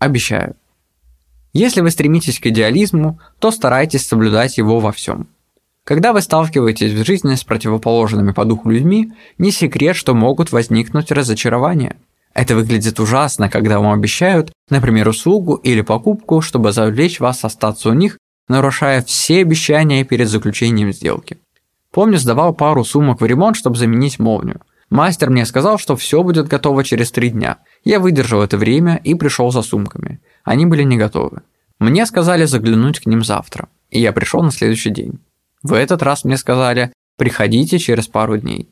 Обещаю. Если вы стремитесь к идеализму, то старайтесь соблюдать его во всем. Когда вы сталкиваетесь в жизни с противоположными по духу людьми, не секрет, что могут возникнуть разочарования. Это выглядит ужасно, когда вам обещают, например, услугу или покупку, чтобы завлечь вас остаться у них, нарушая все обещания перед заключением сделки. Помню, сдавал пару сумок в ремонт, чтобы заменить молнию. Мастер мне сказал, что все будет готово через три дня. Я выдержал это время и пришел за сумками. Они были не готовы. Мне сказали заглянуть к ним завтра, и я пришел на следующий день. В этот раз мне сказали «приходите через пару дней».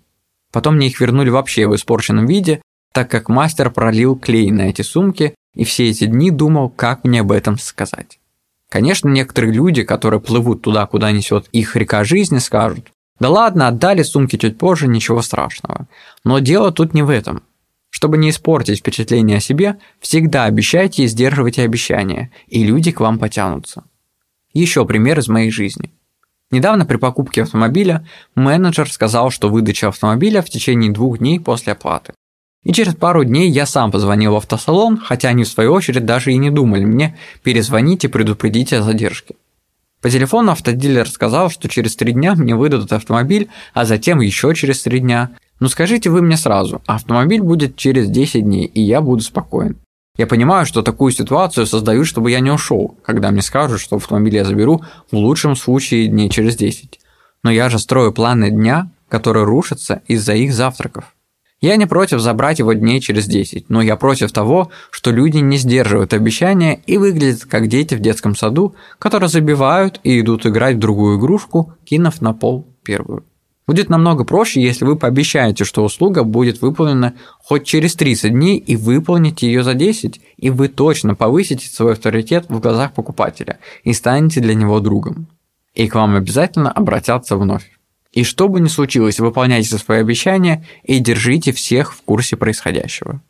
Потом мне их вернули вообще в испорченном виде, так как мастер пролил клей на эти сумки и все эти дни думал, как мне об этом сказать. Конечно, некоторые люди, которые плывут туда, куда несет их река жизни, скажут, да ладно, отдали сумки чуть позже, ничего страшного. Но дело тут не в этом. Чтобы не испортить впечатление о себе, всегда обещайте и сдерживайте обещания, и люди к вам потянутся. Еще пример из моей жизни. Недавно при покупке автомобиля менеджер сказал, что выдача автомобиля в течение двух дней после оплаты. И через пару дней я сам позвонил в автосалон, хотя они в свою очередь даже и не думали мне перезвонить и предупредить о задержке. По телефону автодилер сказал, что через три дня мне выдадут автомобиль, а затем еще через три дня – ну скажите вы мне сразу, автомобиль будет через 10 дней, и я буду спокоен. Я понимаю, что такую ситуацию создают, чтобы я не ушел, когда мне скажут, что автомобиль я заберу в лучшем случае дней через 10. Но я же строю планы дня, которые рушатся из-за их завтраков. Я не против забрать его дней через 10, но я против того, что люди не сдерживают обещания и выглядят как дети в детском саду, которые забивают и идут играть в другую игрушку, кинув на пол первую. Будет намного проще, если вы пообещаете, что услуга будет выполнена хоть через 30 дней и выполните ее за 10, и вы точно повысите свой авторитет в глазах покупателя и станете для него другом. И к вам обязательно обратятся вновь. И что бы ни случилось, выполняйте свои обещания и держите всех в курсе происходящего.